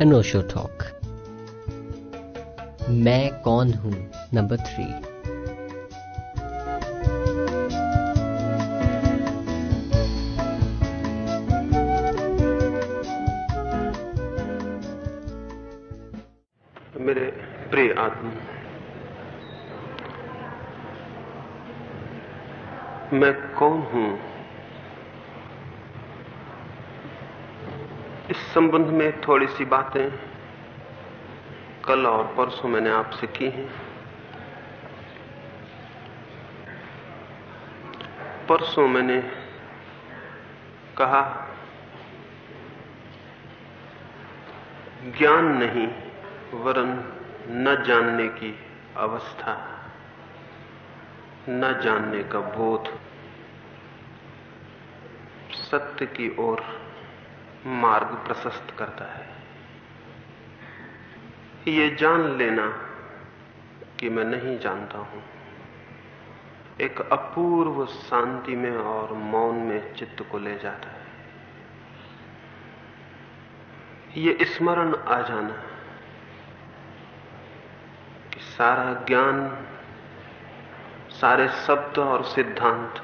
अनोशो talk मैं कौन हूँ? नंबर थ्री मेरे प्रिय आत्मा मैं कौन हूँ? संबंध में थोड़ी सी बातें कल और परसों मैंने आपसे की हैं। परसों मैंने कहा, ज्ञान नहीं, वरन न जानने की अवस्था, न जानने का बोध, सत्य की ओर मार्ग प्रशस्त करता है। ये जान लेना कि मैं नहीं जानता हूँ। एक अपूर्व शांति में और मौन में चित्त को ले जाता है। ये स्मरण आ जाना कि सारा ज्ञान, सारे शब्द और सिद्धांत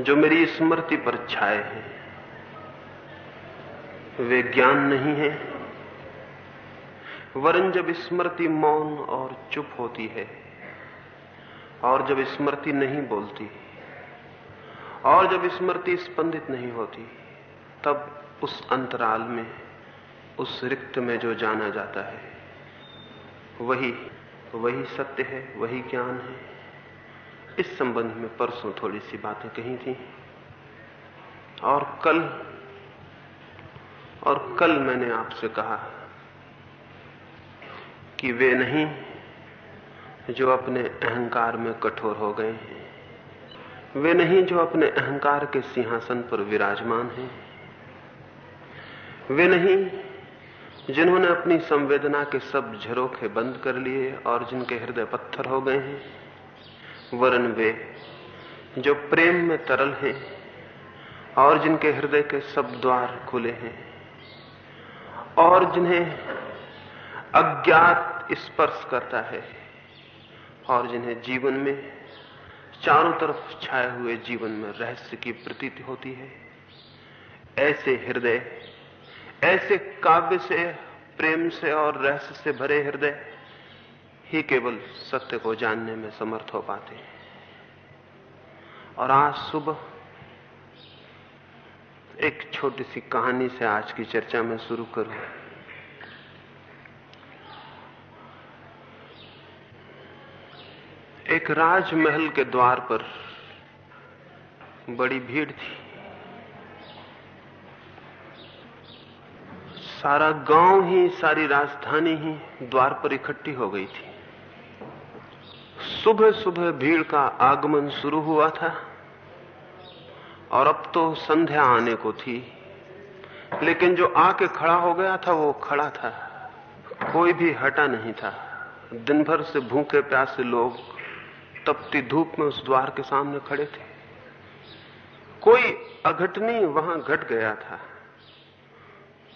जो मेरी स्मृति पर छाए हैं वे ज्ञान नहीं है। वरन जब स्मृति मौन और चुप होती है, और जब स्मृति नहीं बोलती, और जब स्मृति स्पंदित नहीं होती, तब उस अंतराल में, उस रिक्त में जो जाना जाता है, वही वही सत्य है, वही ज्ञान है। इस संबंध में परसों थोड़ी सी बातें कही थी, और कल और कल मैंने आपसे कहा कि वे नहीं जो अपने अहंकार में कठोर हो गए हैं। वे नहीं जो अपने अहंकार के सिंहासन पर विराजमान हैं। वे नहीं जिन्होंने अपनी संवेदना के सब झरोखे बंद कर लिए और जिनके हृदय पत्थर हो गए हैं, वरन वे जो प्रेम में तरल हैं और जिनके हृदय के सब द्वार खुले हैं। और जिन्हें अज्ञात स्पर्श करता है और जिन्हें जीवन में चारों तरफ़ छाए हुए जीवन में रहस्य की प्रतीति होती है, ऐसे हृदय, ऐसे काव्य से, प्रेम से और रहस्य से भरे हृदय ही केवल सत्य को जानने में समर्थ हो पाते हैं। और आज सुबह एक छोटी सी कहानी से आज की चर्चा में शुरू करूँ। एक राजमहल के द्वार पर बड़ी भीड़ थी। सारा गाँव ही, सारी राजधानी ही द्वार पर इकट्ठी हो गई थी। सुबह सुबह भीड़ का आगमन शुरू हुआ था। और अब तो संध्या आने को थी। लेकिन जो आके खड़ा हो गया था, वो खड़ा था। कोई भी हटा नहीं था। दिन भर से भूखे प्यासे लोग तपती धूप में उस द्वार के सामने खड़े थे। कोई अघटनी वहाँ घट गया था।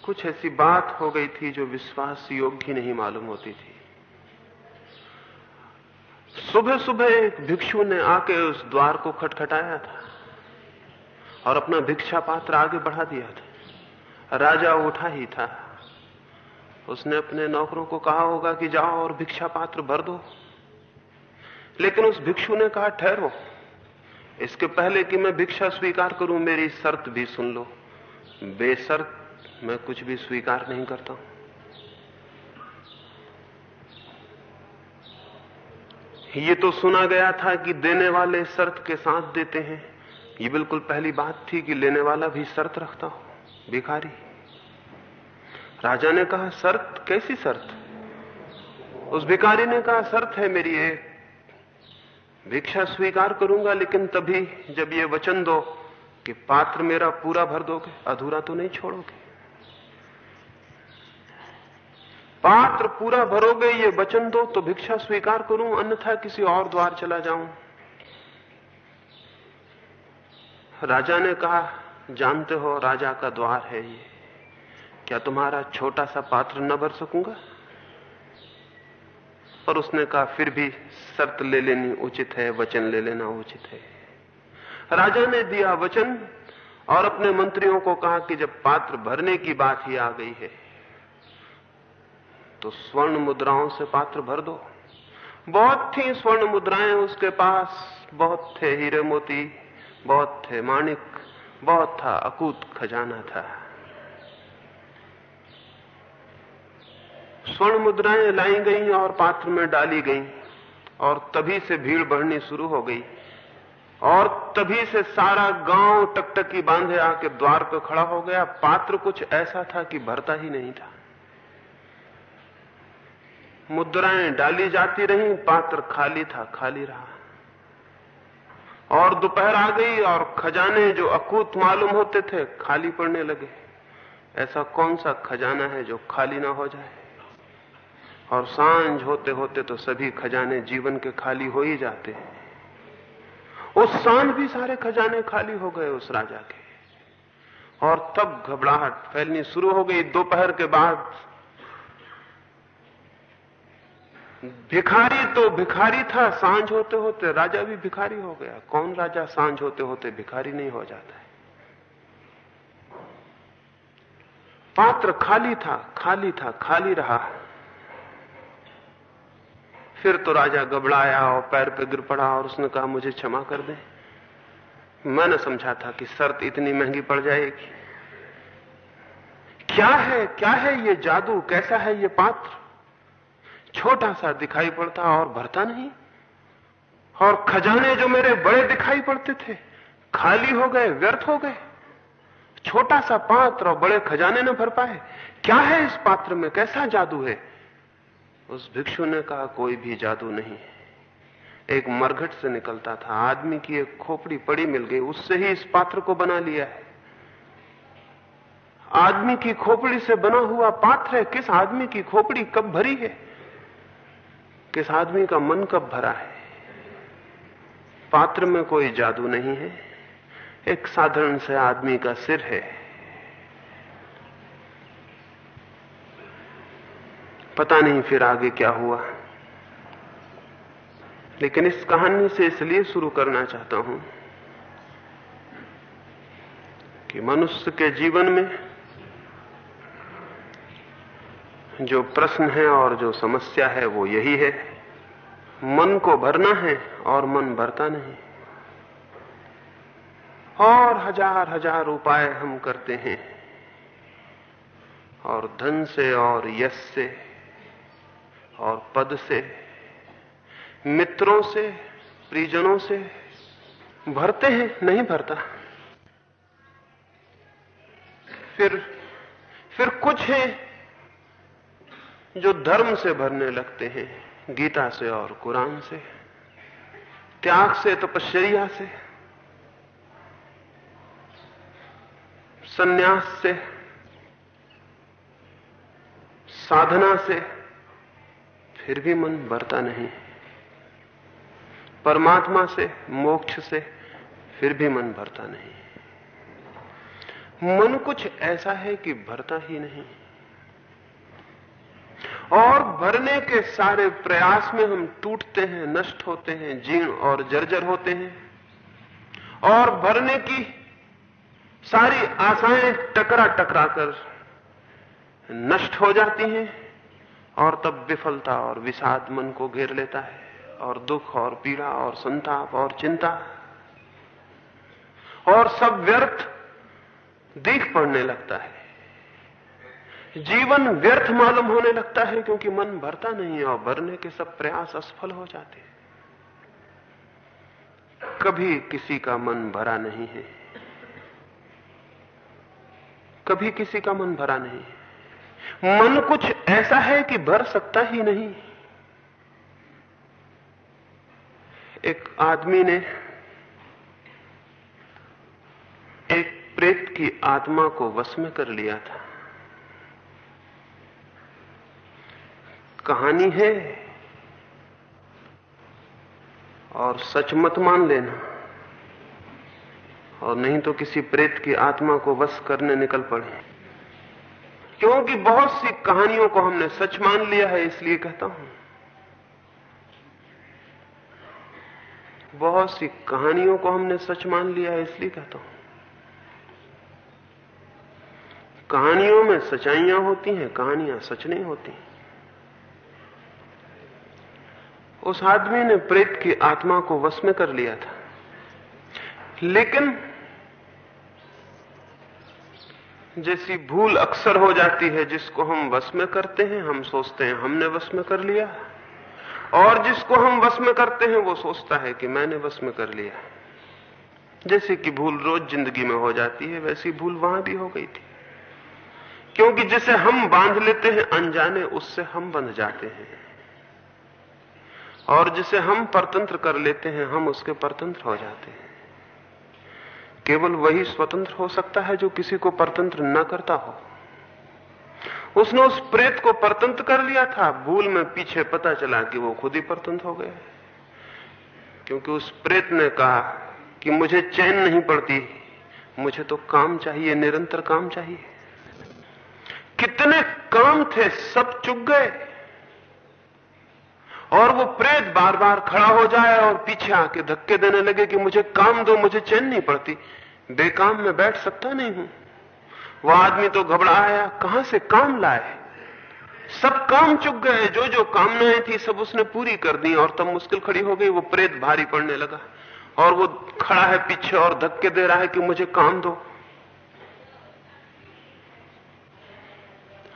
कुछ ऐसी बात हो गई थी जो विश्वास योग्य नहीं मालूम होती थी। सुबह सुबह एक भिक्षु ने आके उस द्वार को खटखटाया था। और अपना भिक्षा पात्र आगे बढ़ा दिया था। राजा उठा ही था। उसने अपने नौकरों को कहा होगा कि जाओ और भिक्षा पात्र भर दो। लेकिन उस भिक्षु ने कहा, ठहरो। इसके पहले कि मैं भिक्षा स्वीकार करूँ, मेरी शर्त भी सुन लो। बेसर्त मैं कुछ भी स्वीकार नहीं करता हूँ। ये तो सुना गया था कि देने वाले शर्त के साथ देते हैं। ये बिल्कुल पहली बात थी कि लेने वाला भी शर्त रखता हो, भिखारी। राजा ने कहा, शर्त? कैसी शर्त? उस भिखारी ने कहा, शर्त है मेरी एक। भिक्षा स्वीकार करूँगा, लेकिन तभी जब ये वचन दो कि पात्र मेरा पूरा भर दोगे, अधूरा तो नहीं छोड़ोगे। पात्र पूरा भरोगे, ये वचन दो तो भिक्षा स्वीकार करूँ, अन्यथा किसी और द्वार चला जाऊँ। राजा ने कहा, जानते हो राजा का द्वार है ये। क्या तुम्हारा छोटा सा पात्र न भर सकूँगा? और उसने कहा, फिर भी शर्त ले लेनी उचित है, वचन ले लेना उचित है। राजा ने दिया वचन और अपने मंत्रियों को कहा कि जब पात्र भरने की बात ही आ गई है तो स्वर्ण मुद्राओं से पात्र भर दो। बहुत थी स्वर्ण मुद्राएँ उसके पास, बहुत थे हीरे मोती। बहुत थे, माणिक, बहुत था, अकूत खजाना था। स्वर्ण मुद्राएँ लाई गई और पात्र में डाली गई, और तभी से भीड़ बढ़नी शुरू हो गई, और तभी से सारा गाँव टकटकी बांधे आके द्वार पर खड़ा हो गया। पात्र कुछ ऐसा था कि भरता ही नहीं था। मुद्राएँ डाली जाती रहीं, पात्र खाली था, खाली रहा। और दोपहर आ गई और खजाने जो अकूत मालूम होते थे खाली पड़ने लगे। ऐसा कौन सा खजाना है जो खाली ना हो जाए? और साँझ होते होते तो सभी खजाने जीवन के खाली हो ही जाते हैं। उस साँझ भी सारे खजाने खाली हो गए उस राजा के। और तब घबराहट फैलनी शुरू हो गई। दोपहर के बाद भिखारी तो भिखारी था, साँझ होते होते राजा भी भिखारी हो गया। कौन राजा साँझ होते होते भिखारी नहीं हो जाता है? पात्र खाली था खाली था, खाली रहा। फिर तो राजा गबड़ाया और पैर पे गिर पड़ा और उसने कहा, मुझे क्षमा कर दे। मैंने समझा था कि शर्त इतनी महँगी पड़ जाएगी। क्या है क्या है ये जादू? कैसा है ये पात्र? छोटा सा दिखाई पड़ता और भरता नहीं। और खजाने जो मेरे बड़े दिखाई पड़ते थे, खाली हो गए, व्यर्थ हो गए। छोटा सा पात्र और बड़े खजाने न भर पाए। क्या है इस पात्र में? कैसा जादू है? उस भिक्षु ने कहा, कोई भी जादू नहीं एक मरघट से निकलता था। आदमी की एक खोपड़ी पड़ी मिल गई। उससे ही इस पात्र को बना लिया है। आदमी की खोपड़ी से बना हुआ पात्र है। किस आदमी की खोपड़ी कब भरी है? किस आदमी का मन कब भरा है? पात्र में कोई जादू नहीं है। एक साधारण से आदमी का सिर है। पता नहीं फिर आगे क्या हुआ। लेकिन इस कहानी से इसलिए शुरू करना चाहता हूँ कि मनुष्य के जीवन में जो प्रश्न है और जो समस्या है, वो यही है। मन को भरना है और मन भरता नहीं। और हज़ार हज़ार उपाय हम करते हैं। और धन से, और यश से, और पद से, मित्रों से परिजनों से भरते हैं, नहीं भरता। फिर फिर कुछ है जो धर्म से भरने लगते हैं, गीता से और कुरान से, त्याग से, तपश्चर्या से, सन्यास से, साधना से, फिर भी मन भरता नहीं। परमात्मा से, मोक्ष से, फिर भी मन भरता नहीं। मन कुछ ऐसा है कि भरता ही नहीं। और भरने के सारे प्रयास में हम टूटते हैं, नष्ट होते हैं, जीर्ण और जर्जर होते हैं। और भरने की सारी आशाएँ टकरा टकरा कर नष्ट हो जाती हैं और तब विफलता और विषाद मन को घेर लेता है और दुख और पीड़ा और संताप और चिंता और सब व्यर्थ दिख पड़ने लगता है। जीवन व्यर्थ मालूम होने लगता है क्योंकि मन भरता नहीं है और भरने के सब प्रयास असफल हो जाते हैं। कभी किसी का मन भरा नहीं है। कभी किसी का मन भरा नहीं है। मन कुछ ऐसा है कि भर सकता ही नहीं। एक आदमी ने एक प्रेत की आत्मा को वश में कर लिया था। कहानी है और सच मत मान लेना। और नहीं तो किसी प्रेत की आत्मा को वश करने निकल पड़े। क्योंकि बहुत सी कहानियों को हमने सच मान लिया है, इसलिए कहता हूँ। बहुत सी कहानियों को हमने सच मान लिया है, इसलिए कहता हूँ। कहानियों में सच्चाइयाँ होती हैं, कहानियाँ सच नहीं होती। उस आदमी ने प्रेत की आत्मा को वश में कर लिया था। लेकिन जैसी भूल अक्सर हो जाती है, जिसको हम वश में करते हैं, हम सोचते हैं, हमने वश में कर लिया। और जिसको हम वश में करते हैं, वो सोचता है कि मैंने वश में कर लिया। जैसे कि भूल रोज ज़िंदगी में हो जाती है, वैसी भूल वहाँ भी हो गई थी। क्योंकि जिसे हम बाँध लेते हैं, अनजाने उससे हम बंध जाते हैं। और जिसे हम परतंत्र कर लेते हैं, हम उसके परतंत्र हो जाते हैं। केवल वही स्वतंत्र हो सकता है जो किसी को परतंत्र न करता हो। उसने उस प्रेत को परतंत्र कर लिया था, भूल में पीछे पता चला कि वो खुद ही परतंत्र हो गया। क्योंकि उस प्रेत ने कहा कि मुझे चैन नहीं पड़ती, मुझे तो काम चाहिए, निरंतर काम चाहिए। कितने काम थे, सब चुग गए। और वो प्रेत बार बार खड़ा हो जाए और पीछे आके धक्के देने लगे कि मुझे काम दो, मुझे चैन नहीं पड़ती। बेकाम में बैठ सकता नहीं हूँ। वो आदमी तो घबराया, कहाँ से काम लाए? सब काम चुक गए जो जो कामनाएँ थी सब उसने पूरी कर दी और तब मुश्किल खड़ी हो गई, वो प्रेत भारी पड़ने लगा। और वो खड़ा है पीछे और धक्के दे रहा है कि मुझे काम दो।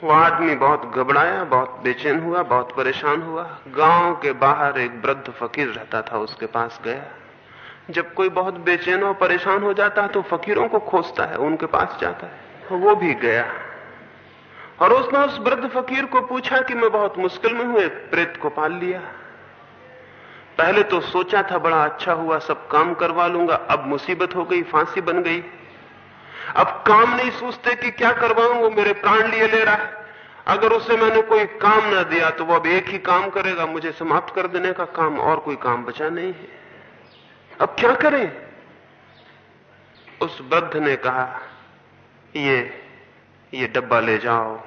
वो आदमी बहुत घबराया, बहुत बेचैन हुआ, बहुत परेशान हुआ। गाँव के बाहर एक वृद्ध फकीर रहता था, उसके पास गया। जब कोई बहुत बेचैन और परेशान हो जाता है तो फकीरों को खोजता है, उनके पास जाता है। वो भी गया। और उसने उस वृद्ध फकीर को पूछा कि मैं बहुत मुश्किल में हूँ, एक प्रेत को पाल लिया। पहले तो सोचा था, बड़ा अच्छा हुआ, सब काम करवा लूँगा, अब मुसीबत हो गई, फांसी बन गई। अब काम नहीं सोचते कि क्या करवाऊं, वो मेरे प्राण लिए ले रहा है। अगर उसे मैंने कोई काम ना दिया तो वो अब एक ही काम करेगा। मुझे समाप्त कर देने का काम और कोई काम बचा नहीं है। अब क्या करें? उस वृद्ध ने कहा, ये ये डब्बा ले जाओ।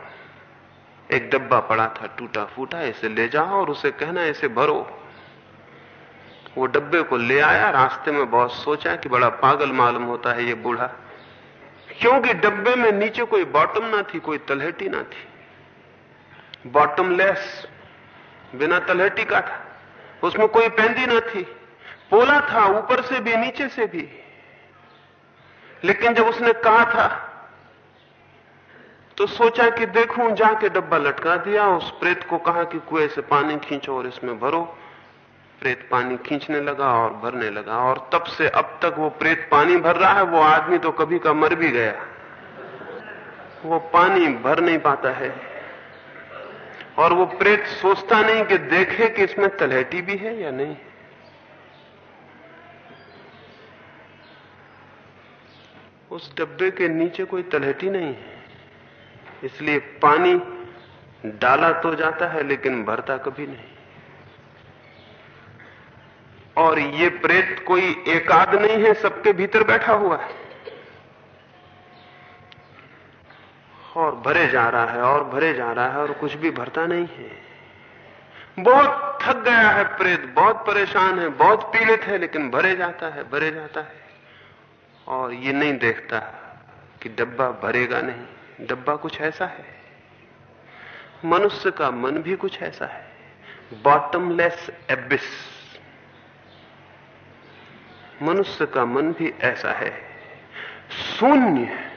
एक डब्बा पड़ा था टूटा फूटा इसे ले जाओ और उसे कहना, इसे भरो। वो डब्बे को ले आया, रास्ते में बहुत सोचा कि बड़ा पागल मालूम होता है ये बूढ़ा। क्योंकि डब्बे में नीचे कोई बॉटम ना थी, कोई तलहटी ना थी। बॉटमलेस बिना तलहटी का था। उसमें कोई पेंदी ना थी। पोला था, ऊपर से भी, नीचे से भी। लेकिन जब उसने कहा था तो सोचा कि देखूँ, जाके डब्बा लटका दिया, उस प्रेत को कहा कि कुएँ से पानी खींचो और इसमें भरो। प्रेत पानी खींचने लगा और भरने लगा और तब से अब तक वो प्रेत पानी भर रहा है, वो आदमी तो कभी का मर भी गया। वो पानी भर नहीं पाता है। और वो प्रेत सोचता नहीं कि देखे कि इसमें तलहटी भी है या नहीं। उस डब्बे के नीचे कोई तलहटी नहीं है। इसलिए पानी डाला तो जाता है, लेकिन भरता कभी नहीं। और ये प्रेत कोई एकाद नहीं है, सबके भीतर बैठा हुआ है। और भरे जा रहा है, और भरे जा रहा है, और कुछ भी भरता नहीं है। बहुत थक गया है प्रेत, बहुत परेशान है, बहुत पीड़ित है, लेकिन भरे जाता है, भरे जाता है। और ये नहीं देखता कि डब्बा भरेगा नहीं। डब्बा कुछ ऐसा है। मनुष्य का मन भी कुछ ऐसा है। बॉटमलेस एबिस मनुष्य का मन भी ऐसा है। शून्य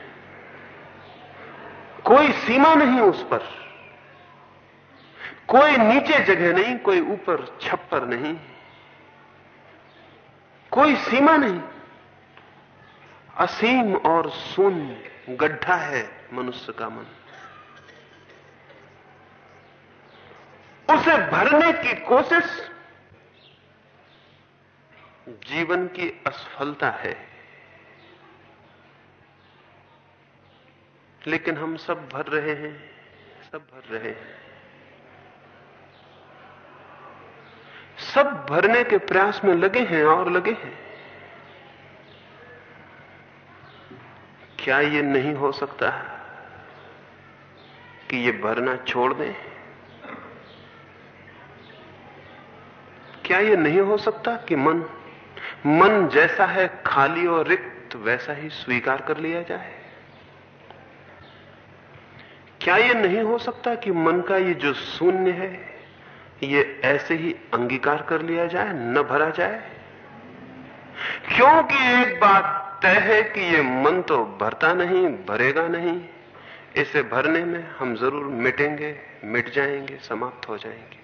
कोई सीमा नहीं उस पर। कोई नीचे जगह नहीं, कोई ऊपर छप्पर नहीं। कोई सीमा नहीं। असीम और शून्य गड्ढा है मनुष्य का मन। उसे भरने की कोशिश जीवन की असफलता है। लेकिन हम सब भर रहे हैं, सब भर रहे हैं। सब भरने के प्रयास में लगे हैं और लगे हैं। क्या ये नहीं हो सकता कि ये भरना छोड़ दें? क्या ये नहीं हो सकता कि मन मन जैसा है खाली और रिक्त, वैसा ही स्वीकार कर लिया जाए। क्या ये नहीं हो सकता कि मन का ये जो शून्य है, ये ऐसे ही अंगीकार कर लिया जाए, न भरा जाए? क्योंकि एक बात तय है कि ये मन तो भरता नहीं, भरेगा नहीं। इसे भरने में हम ज़रूर मिटेंगे, मिट जाएँगे, समाप्त हो जाएँगे।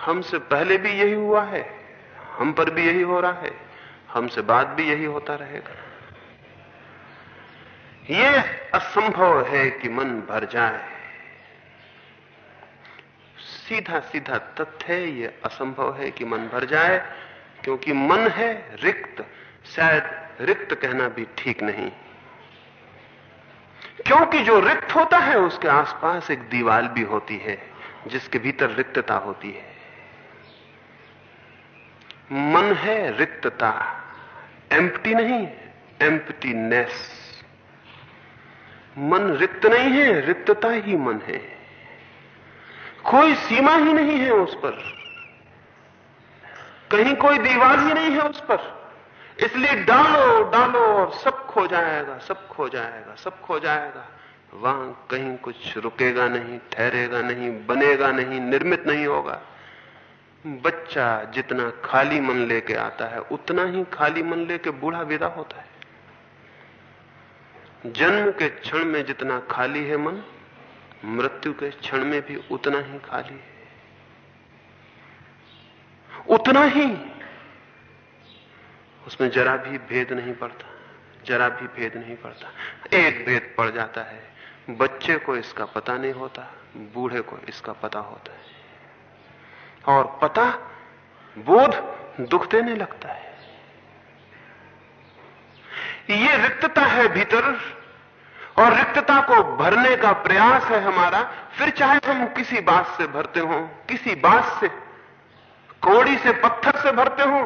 हमसे पहले भी यही हुआ है। हम पर भी यही हो रहा है, हमसे बात भी यही होता रहेगा। यह असंभव है कि मन भर जाए। सीधा सीधा तथ्य है यह असंभव है कि मन भर जाए, क्योंकि मन है रिक्त, शायद रिक्त कहना भी ठीक नहीं। क्योंकि जो रिक्त होता है, उसके आसपास एक दीवार भी होती है, जिसके भीतर रिक्तता होती है। मन है रिक्तता। एम्प्टी नहीं एम्प्टीनेस मन रिक्त नहीं है, रिक्तता ही मन है। कोई सीमा ही नहीं है उस पर। कहीं कोई दीवार ही नहीं है उस पर। इसलिए डालो डालो और सब खो जाएगा, सब खो जाएगा, सब खो जाएगा। वहाँ कहीं कुछ रुकेगा नहीं, ठहरेगा नहीं, बनेगा नहीं, निर्मित नहीं होगा। बच्चा जितना खाली मन लेके आता है, उतना ही खाली मन लेके बूढ़ा विदा होता है। जन्म के क्षण में जितना खाली है मन, मृत्यु के क्षण में भी उतना ही खाली है। उतना ही। उसमें जरा भी भेद नहीं पड़ता, जरा भी भेद नहीं पड़ता। एक भेद पड़ जाता है, बच्चे को इसका पता नहीं होता, बूढ़े को इसका पता होता है। और पता, बोध दुख देने लगता है। ये रिक्तता है भीतर, और रिक्तता को भरने का प्रयास है हमारा। फिर चाहे हम किसी बात से भरते हो, किसी बात से, कौड़ी से, पत्थर से भरते हो,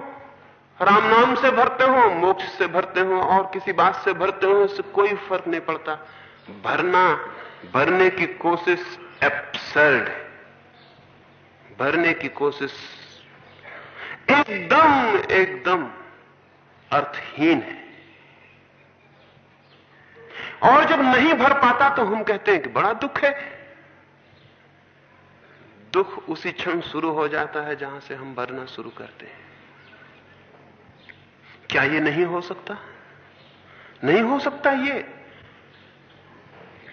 राम नाम से भरते हो, मोक्ष से भरते हो, और किसी बात से भरते हो इससे कोई फ़र्क नहीं पड़ता। भरना, भरने की कोशिश एप्सर्ड है। भरने की कोशिश। एकदम एकदम अर्थहीन है। और जब नहीं भर पाता तो हम कहते हैं कि बड़ा दुख है। दुख उसी क्षण शुरू हो जाता है जहाँ से हम भरना शुरू करते हैं। क्या ये नहीं हो सकता? नहीं हो सकता ये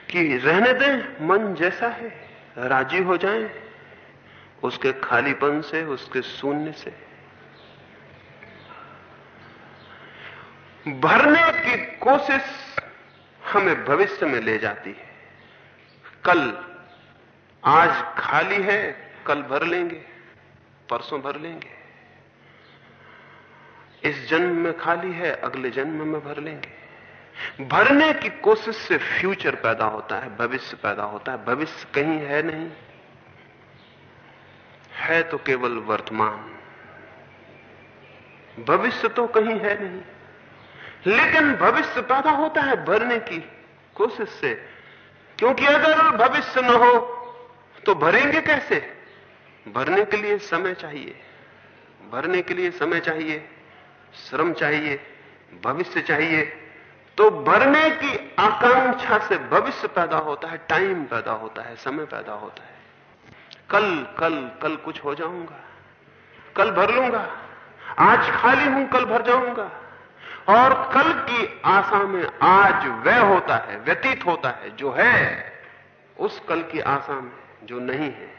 कि रहने दें, मन जैसा है, राज़ी हो जाएँ। उसके खालीपन से, उसके शून्य से। भरने की कोशिश हमें भविष्य में ले जाती है। कल आज खाली है, कल भर लेंगे, परसों भर लेंगे। इस जन्म में खाली है, अगले जन्म में भर लेंगे। भरने की कोशिश से फ्यूचर पैदा होता है, भविष्य पैदा होता है, भविष्य कहीं है नहीं। है तो केवल वर्तमान। भविष्य तो कहीं है नहीं। लेकिन भविष्य पैदा होता है भरने की कोशिश से। क्योंकि अगर भविष्य न हो तो भरेंगे कैसे? भरने के लिए समय चाहिए। भरने के लिए समय चाहिए, श्रम चाहिए, भविष्य चाहिए। तो भरने की आकांक्षा से भविष्य पैदा होता है, टाइम पैदा होता है, समय पैदा होता है। कल कल कल कुछ हो जाऊँगा। कल भर लूँगा। आज खाली हूँ, कल भर जाऊँगा। और कल की आशा में आज वह होता है, व्यतीत होता है, जो है, उस कल की आशा में, जो नहीं है।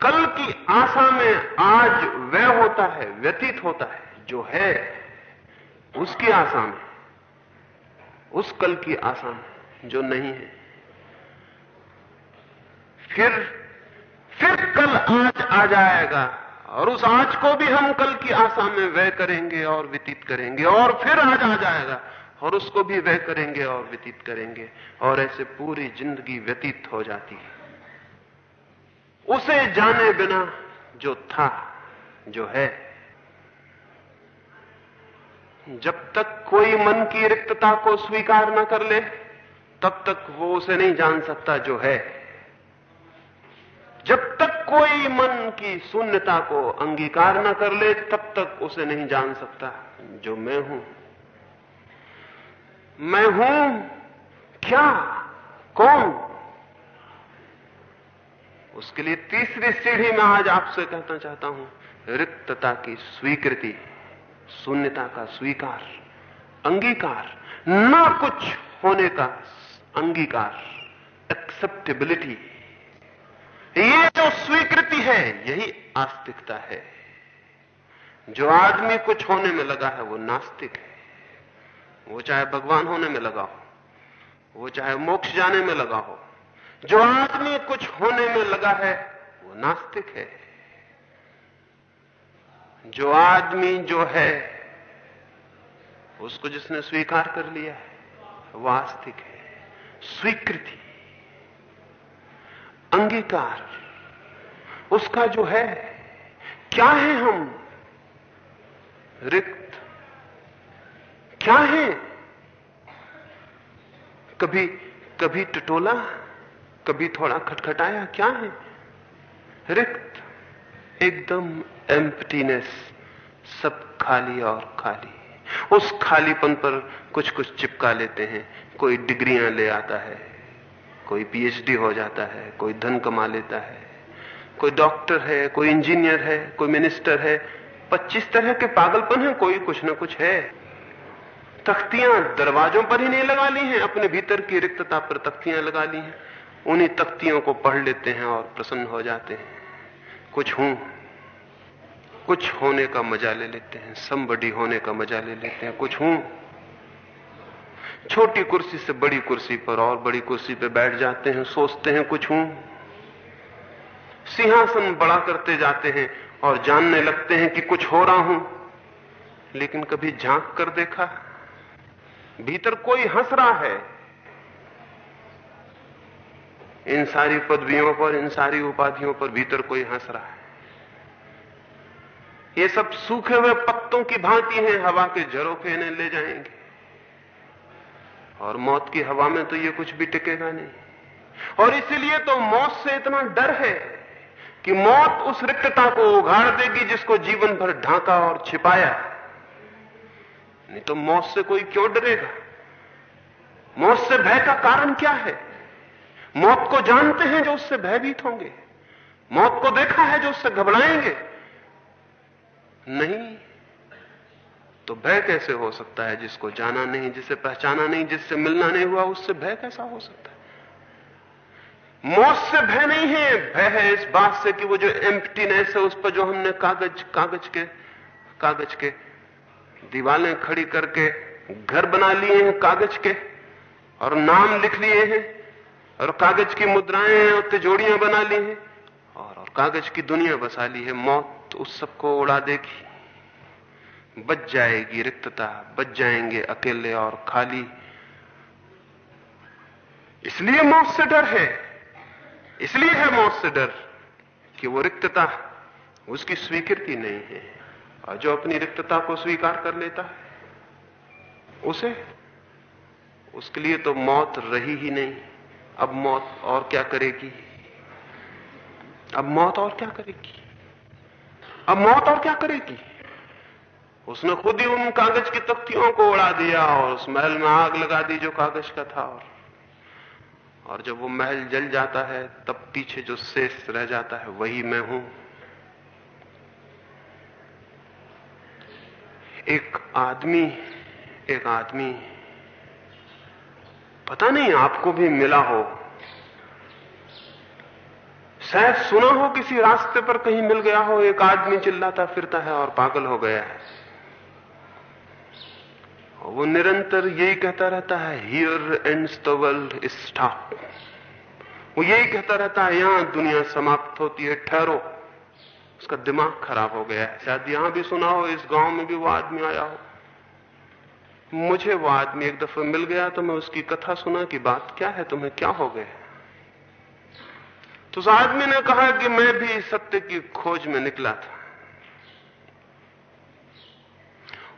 कल की आशा में आज वह होता है, व्यतीत होता है, जो है, उसकी आशा में, उस कल की आशा में, जो नहीं है। फिर फिर कल आज आ जाएगा। और उस आज को भी हम कल की आशा में व्यय करेंगे और व्यतीत करेंगे, और फिर आज आ जाएगा। और उसको भी व्यय करेंगे और व्यतीत करेंगे, और ऐसे पूरी ज़िंदगी व्यतीत हो जाती है। उसे जाने बिना जो था, जो है, जब तक कोई मन की रिक्तता को स्वीकार न कर ले, तब तक वो उसे नहीं जान सकता जो है। जब तक कोई मन की शून्यता को अंगीकार न कर ले, तब तक उसे नहीं जान सकता जो मैं हूँ। मैं हूँ? क्या? कौन? उसके लिए तीसरी सीढ़ी में आज आपसे कहना चाहता हूँ। रिक्तता की स्वीकृति, शून्यता का स्वीकार, अंगीकार, ना कुछ होने का अंगीकार एक्सेप्टेबिलिटी ये जो स्वीकृति है, यही आस्तिकता है। जो आदमी कुछ होने में लगा है, वो नास्तिक है। वो चाहे भगवान होने में लगा हो, वो चाहे मोक्ष जाने में लगा हो, जो आदमी कुछ होने में लगा है, वो नास्तिक है। जो आदमी जो है, उसको जिसने स्वीकार कर लिया है, वो आस्तिक है। स्वीकृति। अंगीकार। उसका जो है, क्या है हम? रिक्त। क्या है? कभी कभी टटोला, कभी थोड़ा खटखटाया, क्या है? रिक्त। एकदम एम्प्टीनेस सब खाली और खाली। उस खालीपन पर कुछ कुछ चिपका लेते हैं, कोई डिग्रियाँ ले आता है। कोई पीएचडी हो जाता है, कोई धन कमा लेता है, कोई डॉक्टर है, कोई इंजीनियर है, कोई मिनिस्टर है, पच्चीस तरह के पागलपन है, कोई कुछ ना कुछ है। तख्तियाँ दरवाजों पर ही नहीं लगा ली हैं, अपने भीतर की रिक्तता पर तख्तियाँ लगा ली हैं। उन्हीं तख्तियों को पढ़ लेते हैं और प्रसन्न हो जाते हैं। कुछ हूँ, कुछ होने का मज़ा ले लेते हैं समबडी होने का मज़ा ले लेते हैं। कुछ हूँ छोटी कुर्सी से बड़ी कुर्सी पर और बड़ी कुर्सी पर बैठ जाते हैं, सोचते हैं कुछ हूँ। सिंहासन बड़ा करते जाते हैं और जानने लगते हैं कि कुछ हो रहा हूँ। लेकिन कभी झाँक कर देखा भीतर कोई हंस रहा है। इन सारी पदवियों पर, इन सारी उपाधियों पर भीतर कोई हंस रहा है। ये सब सूखे हुए पत्तों की भांति हैं, हवा के झरोखे इन्हें ले जाएँगे। और मौत की हवा में तो ये कुछ भी टिकेगा नहीं। और इसीलिए तो मौत से इतना डर है कि मौत उस रिक्तता को उघाड़ देगी जिसको जीवन भर ढांका और छिपाया नहीं तो मौत से कोई क्यों डरेगा? मौत से भय का कारण क्या है? मौत को जानते हैं जो उससे भयभीत होंगे। मौत को देखा है जो उससे घबराएँगे। नहीं तो भय कैसे हो सकता है जिसको जाना नहीं जिसे पहचाना नहीं जिससे मिलना नहीं हुआ उससे भय कैसा हो सकता है? मौत से भय नहीं है। भय है इस बात से कि वो जो एम्प्टीनेस है उस पर जो हमने कागज़ कागज़ के कागज़ के दीवालें खड़ी करके घर बना लिए हैं कागज़ के और नाम लिख लिए हैं और कागज़ की मुद्राएँ और तिजोड़ियाँ बना ली हैं और, और कागज़ की दुनिया बसा ली है मौत उस सबको उड़ा देगी। बच जाएगी रिक्तता, बच जाएँगे अकेले और खाली। इसलिए मौत से डर है। इसलिए है मौत से डर कि वो रिक्तता उसकी स्वीकृति नहीं है और जो अपनी रिक्तता को स्वीकार कर लेता है, उसे, उसके लिए तो मौत रही ही नहीं। अब मौत और क्या करेगी? अब मौत और क्या करेगी? अब मौत और क्या करेगी? उसने खुद ही उन कागज़ की तख्तियों को उड़ा दिया और उस महल में आग लगा दी जो कागज़ का था और और जब वो महल जल जाता है, तब पीछे जो शेष रह जाता है, वही मैं हूँ। एक आदमी एक आदमी, पता नहीं आपको भी मिला हो, शायद सुना हो किसी रास्ते पर कहीं मिल गया हो, एक आदमी चिल्लाता फिरता है और पागल हो गया है। वो निरंतर यही कहता रहता है here ends the world stop वो यही कहता रहता है, यहाँ दुनिया समाप्त होती है, ठहरो। उसका दिमाग खराब हो गया है। शायद यहाँ भी सुना हो, इस गाँव में भी वो आदमी आया हो। मुझे वो आदमी एक दफ़ा मिल गया तो मैं उसकी कथा सुना कि बात क्या है, तुम्हें क्या हो गया तो उस आदमी ने कहा कि मैं भी सत्य की खोज में निकला था।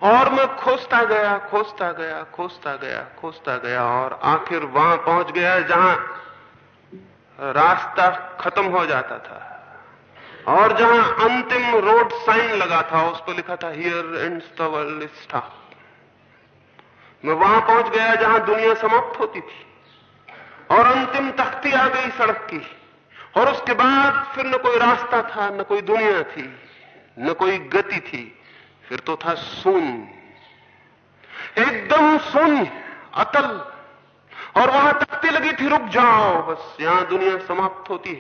और मैं खोजता गया खोजता गया खोजता गया खोजता गया और आखिर वहाँ पहुँच गया जहाँ रास्ता खत्म हो जाता था। और जहाँ अंतिम रोड साइन लगा था उस पर लिखा था here end the world stop मैं वहाँ पहुँच गया जहाँ दुनिया समाप्त होती थी। और अंतिम तख्ती आ गई सड़क की। और उसके बाद फिर न कोई रास्ता था, न कोई दुनिया थी, न कोई गति थी। फिर तो था शून्य एकदम शून्य अतल। और वहाँ तख्ती लगी थी, रुक जाओ, बस यहाँ दुनिया समाप्त होती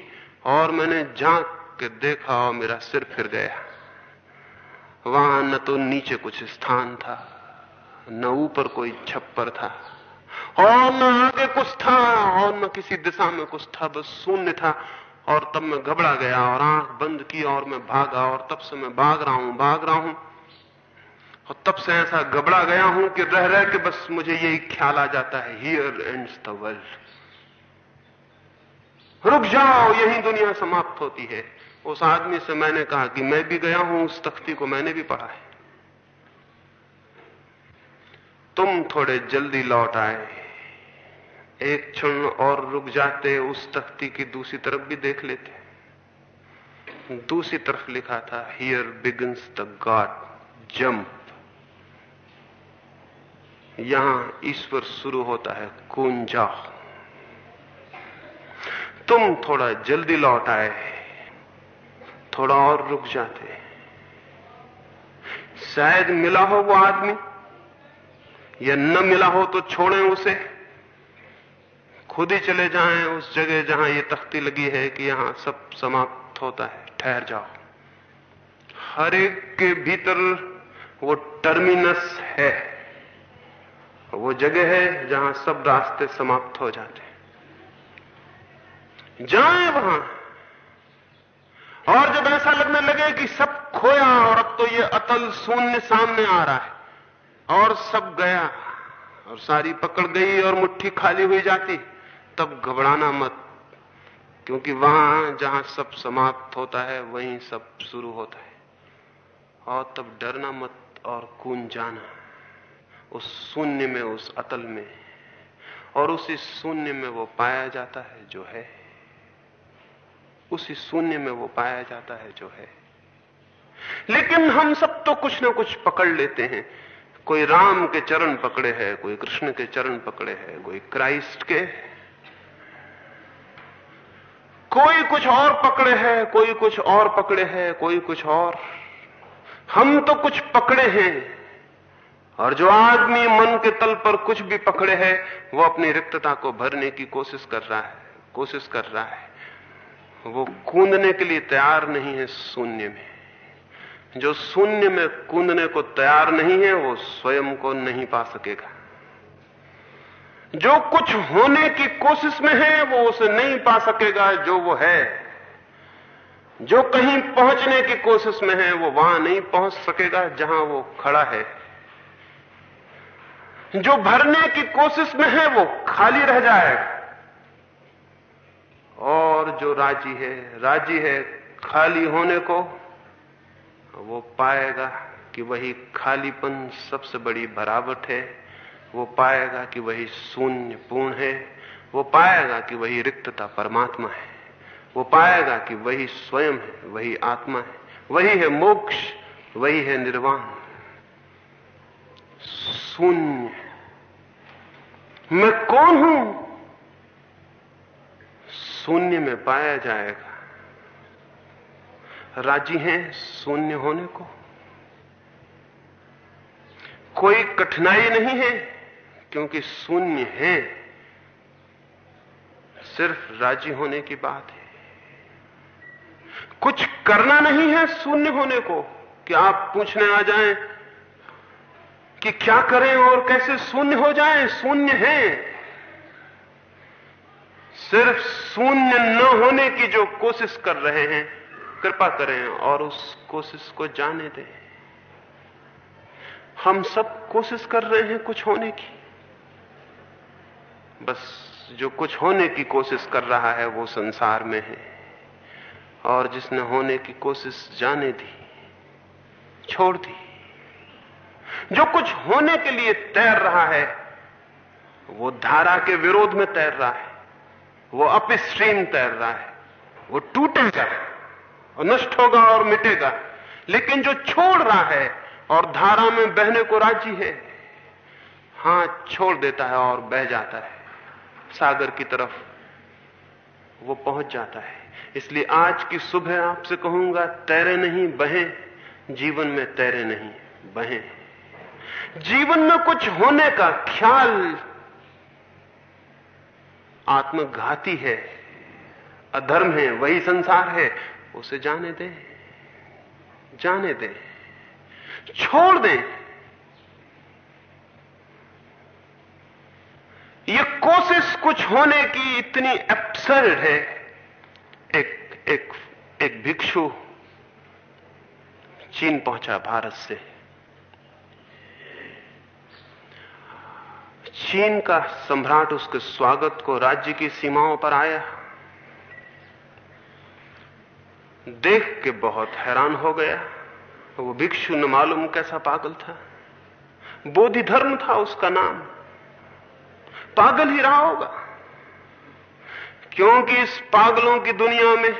और मैंने झाँक के देखा और मेरा सिर फिर गया। वहाँ न तो नीचे कुछ स्थान था, न ऊपर कोई छप्पर था, और न आगे कुछ था, और न किसी दिशा में कुछ था, बस शून्य था। और तब मैं घबरा गया और आँख बंद की और मैं भागा, और तब से मैं भाग रहा हूँ, भाग रहा हूँ। और तब से ऐसा गबड़ा गया हूँ कि रह रह के बस मुझे यही ख्याल आ जाता है हियर एंड्स द वर्ल्ड रुक जाओ, यही दुनिया समाप्त होती है। उस आदमी से मैंने कहा कि मैं भी गया हूँ, उस तख्ती को मैंने भी पढ़ा है। तुम थोड़े जल्दी लौट आए। एक क्षण और रुक जाते, उस तख्ती की दूसरी तरफ़ भी देख लेते। दूसरी तरफ़ लिखा था here begins the god jump यहाँ ईश्वर शुरू होता है कून जाओ। तुम थोड़ा जल्दी लौट आए, थोड़ा और रुक जाते। शायद मिला हो वो आदमी, या न मिला हो तो छोड़ें उसे। खुद ही चले जाएँ, उस जगह जहाँ ये तख्ती लगी है कि यहाँ सब समाप्त होता है, ठहर जाओ। हर एक के भीतर वो टर्मिनस है। वो जगह है जहाँ सब रास्ते समाप्त हो जाते हैं। जाएँ वहाँ। और जब ऐसा लगने लगे कि सब खोया और अब तो ये अतल शून्य सामने आ रहा है, और सब गया, और सारी पकड़ गई और मुट्ठी खाली हुई जाती, तब घबराना मत, क्योंकि वहाँ जहाँ सब समाप्त होता है, वहीं सब शुरू होता है। और तब डरना मत और कून जाना। उस शून्य में, उस अतल में, और उसी शून्य में वो पाया जाता है जो है। उसी शून्य में वो पाया जाता है जो है। लेकिन हम सब तो कुछ ना कुछ पकड़ लेते हैं। कोई राम के चरण पकड़े हैं, कोई कृष्ण के चरण पकड़े हैं, कोई क्राइस्ट के। कोई कुछ और पकड़े हैं, कोई कुछ और पकड़े हैं, कोई कुछ और। हम तो कुछ पकड़े हैं। और जो आदमी मन के तल पर कुछ भी पकड़े है, वो अपनी रिक्तता को भरने की कोशिश कर रहा है, कोशिश कर रहा है। वो कूदने के लिए तैयार नहीं है शून्य में। जो शून्य में कूदने को तैयार नहीं है, वो स्वयं को नहीं पा सकेगा। जो कुछ होने की कोशिश में है, वो उसे नहीं पा सकेगा जो वो है। जो कहीं पहुँचने की कोशिश में है, वो वहाँ नहीं पहुँच सकेगा जहाँ वो खड़ा है। जो भरने की कोशिश में है वो खाली रह जाएगा। और जो राज़ी है राज़ी है खाली होने को, वो पाएगा कि वही खालीपन सबसे बड़ी बरावट है। वो पाएगा कि वही शून्य पूर्ण है। वो पाएगा कि वही रिक्तता परमात्मा है। वो पाएगा कि वही स्वयं है, वही आत्मा है। वही है मोक्ष, वही है निर्वाण। शून्य मैं कौन हूँ? शून्य में पाया जाएगा। राज़ी हैं शून्य होने को? कोई कठिनाई नहीं है, क्योंकि शून्य है। सिर्फ़ राज़ी होने की बात है। कुछ करना नहीं है शून्य होने को। कि आप पूछने आ जाएँ कि क्या करें और कैसे शून्य हो जाए? शून्य है। सिर्फ़ शून्य न होने की जो कोशिश कर रहे हैं, कृपा करें और उस कोशिश को जाने दें। हम सब कोशिश कर रहे हैं कुछ होने की। बस जो कुछ होने की कोशिश कर रहा है वो संसार में है। और जिसने होने की कोशिश जाने दी, छोड़ दी। जो कुछ होने के लिए तैर रहा है, वो धारा के विरोध में तैर रहा है, वो अपस्ट्रीम तैर रहा है, वो टूटेगा और नष्ट होगा और मिटेगा। लेकिन जो छोड़ रहा है और धारा में बहने को राज़ी है, हाँ, छोड़ देता है और बह जाता है। सागर की तरफ़ वो पहुँच जाता है। इसलिए आज की सुबह आपसे कहूँगा, तैरे नहीं, बहें। जीवन में तैरे नहीं, बहे। जीवन में कुछ होने का ख्याल आत्मघाती है, अधर्म है, वही संसार है, उसे जाने दे जाने दे, छोड़ दे। ये कोशिश कुछ होने की इतनी एब्सर्ड है। एक एक एक भिक्षु चीन पहुँचा भारत से। चीन का सम्राट उसके स्वागत को राज्य की सीमाओं पर आया। देख के बहुत हैरान हो गया। वो भिक्षु न मालूम कैसा पागल था। बोधि धर्म था उसका नाम। पागल ही रहा होगा। क्योंकि इस पागलों की दुनिया में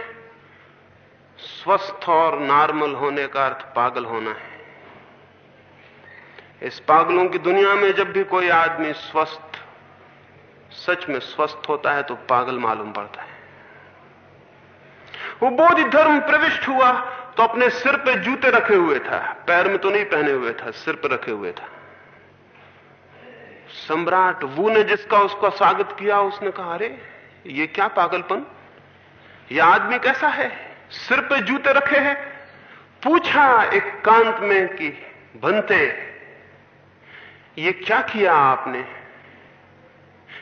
स्वस्थ और नॉर्मल होने का अर्थ पागल होना है। इस पागलों की दुनिया में जब भी कोई आदमी स्वस्थ, सच में स्वस्थ होता है तो पागल मालूम पड़ता है। वो बोधि धर्म प्रविष्ट हुआ तो अपने सिर पे जूते रखे हुए था। पैर में तो नहीं पहने हुए था, सिर पे रखे हुए था। सम्राट वू ने जिसका उसका स्वागत किया, उसने कहा, अरे, ये क्या पागलपन? यह आदमी कैसा है? सिर पे जूते रखे हैं? पूछा एक कांत में कि बनते ये क्या किया आपने?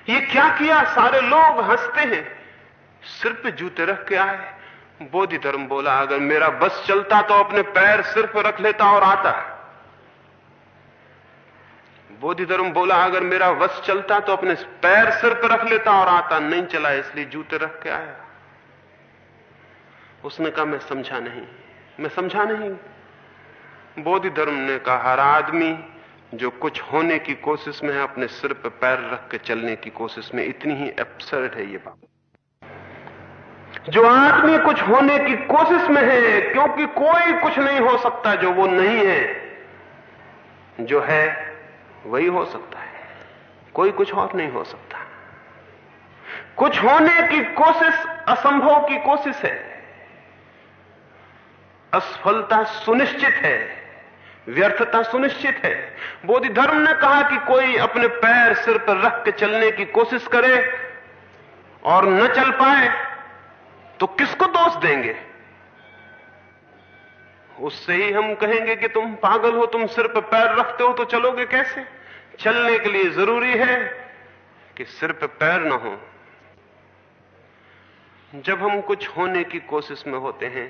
ये क्या किया? सारे लोग हँसते हैं। सिर पे जूते रख के आए। बोधि धर्म बोला, अगर मेरा बस चलता तो अपने पैर सिर पर रख लेता और आता। बोधि धर्म बोला, अगर मेरा वश चलता तो अपने पैर सिर पर रख लेता और आता, नहीं चला, इसलिए जूते रख के आया। उसने कहा, मैं समझा नहीं। मैं समझा नहीं बोधि धर्म ने कहा, हर आदमी जो कुछ होने की कोशिश में है, अपने सिर पर पैर रख के चलने की कोशिश में, इतनी ही एब्सर्ड है ये बात। जो आदमी कुछ होने की कोशिश में है, क्योंकि कोई कुछ नहीं हो सकता, जो वो नहीं है, जो है, वही हो सकता है। कोई कुछ और नहीं हो सकता। कुछ होने की कोशिश असंभव की कोशिश है। असफलता सुनिश्चित है। व्यर्थता सुनिश्चित है। बोधि धर्म ने कहा कि कोई अपने पैर सिर पर रख के चलने की कोशिश करे और न चल पाए तो किसको दोष देंगे? उससे ही हम कहेंगे कि तुम पागल हो, तुम सिर पर पैर रखते हो तो चलोगे कैसे? चलने के लिए ज़रूरी है कि सिर पर पैर ना हो। जब हम कुछ होने की कोशिश में होते हैं,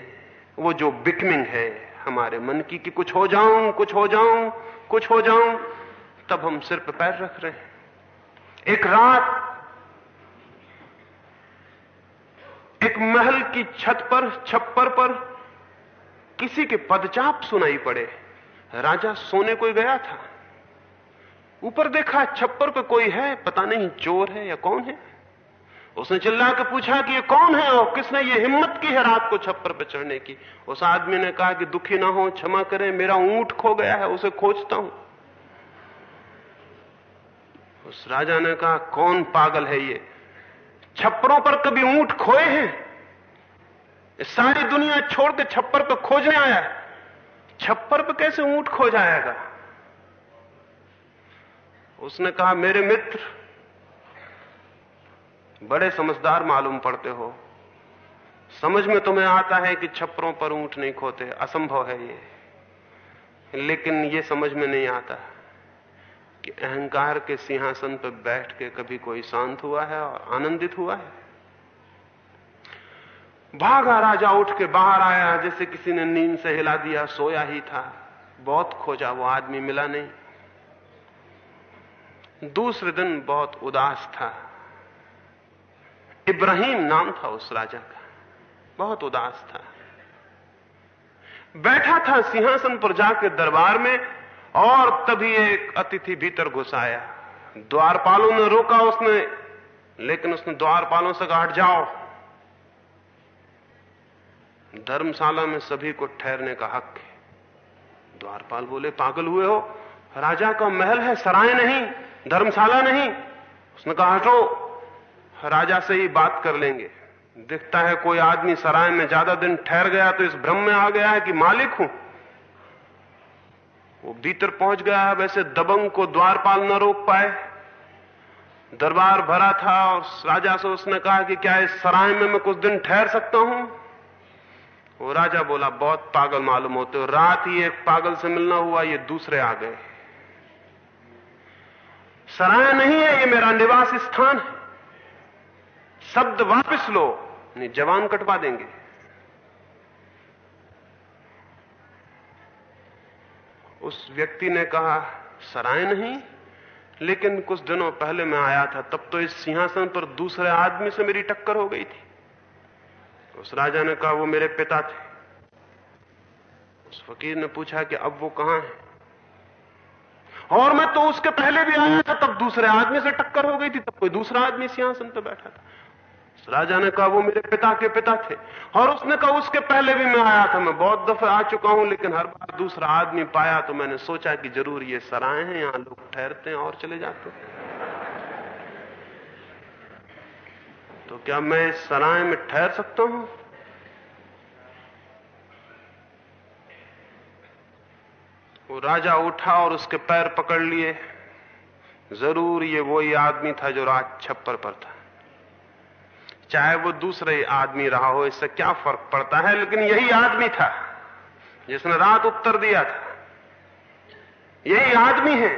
वो जो बिकमिंग है हमारे मन की कि कुछ हो जाऊँ, कुछ हो जाऊँ, कुछ हो जाऊँ, तब हम सिर पर पैर रख रहे हैं। एक रात, एक महल की छत पर, छप्पर पर किसी के पदचाप सुनाई पड़े। राजा सोने कोई गया था। ऊपर देखा छप्पर पे कोई है, पता नहीं चोर है या कौन है। उसने चिल्ला के पूछा कि ये कौन है और किसने ये हिम्मत की है रात को छप्पर पर चढ़ने की? उस आदमी ने कहा कि दुखी ना हो, क्षमा करें, मेरा ऊँट खो गया है, उसे खोजता हूँ। उस राजा ने कहा, कौन पागल है ये? छप्परों पर कभी ऊँट खोए हैं? सारी दुनिया छोड़ के छप्पर पर खोजने आया है। छप्पर पर कैसे ऊँट खो जाएगा उसने कहा, मेरे मित्र बड़े समझदार मालूम पड़ते हो। समझ में तुम्हें आता है कि छप्परों पर ऊँट नहीं खोते, असंभव है ये। लेकिन ये समझ में नहीं आता कि अहंकार के सिंहासन पर बैठ के कभी कोई शांत हुआ है और आनंदित हुआ है। भागा राजा उठ के बाहर आया, जैसे किसी ने नींद से हिला दिया, सोया ही था। बहुत खोजा, वो आदमी मिला नहीं। दूसरे दिन बहुत उदास था। इब्राहिम नाम था उस राजा का। बहुत उदास था। बैठा था सिंहासन पर जाकर दरबार में और तभी एक अतिथि भीतर घुस आया। द्वारपालों ने रोका उसने, लेकिन उसने द्वारपालों से हट जाओ। धर्मशाला में सभी को ठहरने का हक है। द्वारपाल बोले, पागल हुए हो? राजा का महल है, सराय नहीं, धर्मशाला नहीं। उसने कहा, हटो। राजा से ही बात कर लेंगे। दिखता है कोई आदमी सराय में ज़्यादा दिन ठहर गया तो इस भ्रम में आ गया है कि मालिक हूँ। वो भीतर पहुँच गया है, वैसे दबंग को द्वारपाल न रोक पाए। दरबार भरा था और राजा से उसने कहा कि क्या इस सराय में मैं कुछ दिन ठहर सकता हूँ? वो राजा बोला, बहुत पागल मालूम होते हो। रात ही एक पागल से मिलना हुआ, ये दूसरे आ गए। सराय नहीं है, ये मेरा निवास स्थान है। शब्द वापस लो। नहीं, जवान कटवा देंगे। उस व्यक्ति ने कहा, सराय नहीं, लेकिन कुछ दिनों पहले मैं आया था, तब तो इस सिंहासन पर दूसरे आदमी से मेरी टक्कर हो गई थी। उस राजा ने कहा, वो मेरे पिता थे। उस फकीर ने पूछा कि अब वो कहाँ है? और मैं तो उसके पहले भी आया था, तब दूसरे आदमी से टक्कर हो गई थी, तब कोई दूसरा आदमी सिंहासन पर बैठा था। राजा ने कहा, वो मेरे पिता के पिता थे और उसने कहा, उसके पहले भी मैं आया था, मैं बहुत दफे आ चुका हूँ, लेकिन हर बार दूसरा आदमी पाया तो मैंने सोचा कि ज़रूर ये सराय हैं, यहाँ लोग ठहरते हैं और चले जाते हैं। तो क्या मैं इस सराय में ठहर सकता हूँ? वो राजा उठा और उसके पैर पकड़ लिए। ज़रूर ये वही आदमी था जो रात छप्पर पर था। चाहे वो दूसरे आदमी रहा हो, इससे क्या फ़र्क पड़ता है? लेकिन यही आदमी था, जिसने रात उत्तर दिया था। यही आदमी है,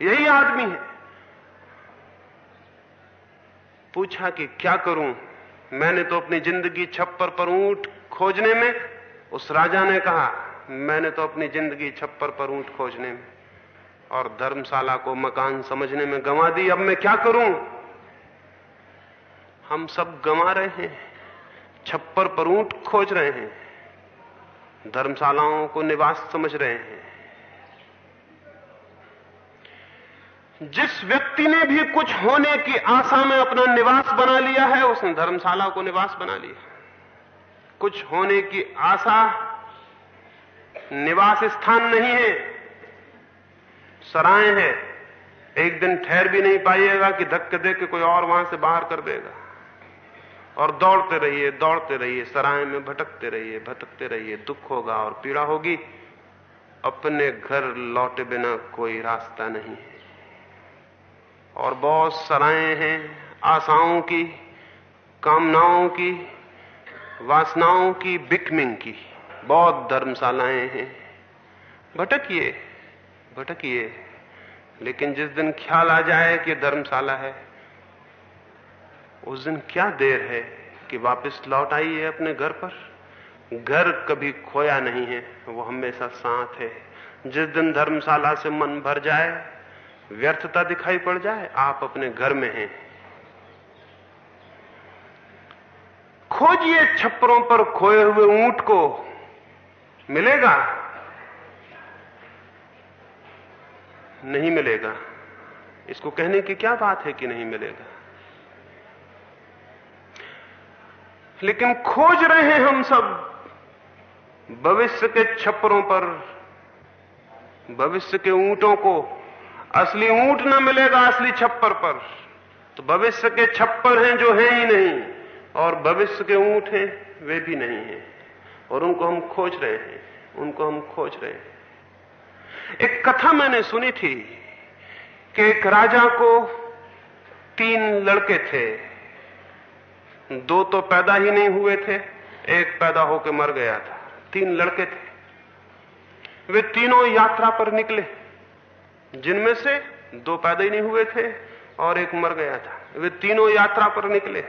यही आदमी है। पूछा कि क्या करूँ? मैंने तो अपनी ज़िंदगी छप्पर पर ऊँट खोजने में, उस राजा ने कहा, मैंने तो अपनी ज़िंदगी छप्पर पर ऊँट खोजने में और धर्मशाला को मकान समझने में गंवा दी, अब मैं क्या करूँ? हम सब गंवा रहे हैं, छप्पर पर ऊँट खोज रहे हैं, धर्मशालाओं को निवास समझ रहे हैं। जिस व्यक्ति ने भी कुछ होने की आशा में अपना निवास बना लिया है, उसने धर्मशाला को निवास बना लिया कुछ होने की आशा, निवास स्थान नहीं है। सराय है, एक दिन ठहर भी नहीं पाइएगा कि धक्के दे के कोई और वहाँ से बाहर कर देगा। और दौड़ते रहिए दौड़ते रहिए, सराय में भटकते रहिए भटकते रहिए, दुख होगा और पीड़ा होगी। अपने घर लौटे बिना कोई रास्ता नहीं है। और बहुत सराय हैं आशाओं की, कामनाओं की, वासनाओं की, बिकमिंग की। बहुत धर्मशालाएँ हैं। भटकिए भटकिए, लेकिन जिस दिन ख्याल आ जाए कि धर्मशाला है उस दिन क्या देर है कि वापस लौट आइए अपने घर पर? घर कभी खोया नहीं है, वो हमेशा साथ है। जिस दिन धर्मशाला से मन भर जाए, व्यर्थता दिखाई पड़ जाए, आप अपने घर में हैं। खोजिए छप्परों पर खोए हुए ऊँट को। मिलेगा? नहीं मिलेगा। इसको कहने की क्या बात है कि नहीं मिलेगा? लेकिन खोज रहे हैं हम सब, भविष्य के छप्परों पर, भविष्य के ऊंटों को। असली ऊँट न मिलेगा असली छप्पर पर। तो भविष्य के छप्पर हैं जो हैं ही नहीं, और भविष्य के ऊँट हैं, वे भी नहीं हैं। और उनको हम खोज रहे हैं, उनको हम खोज रहे हैं। एक कथा मैंने सुनी थी कि एक राजा को तीन लड़के थे। दो तो पैदा ही नहीं हुए थे, एक पैदा होकर मर गया था। तीन लड़के थे। वे तीनों यात्रा पर निकले, जिनमें से दो पैदा ही नहीं हुए थे और एक मर गया था। वे तीनों यात्रा पर निकले,